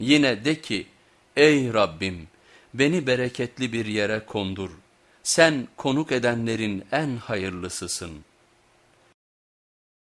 Yine de ki ey Rabbim beni bereketli bir yere kondur. Sen konuk edenlerin en hayırlısısın.''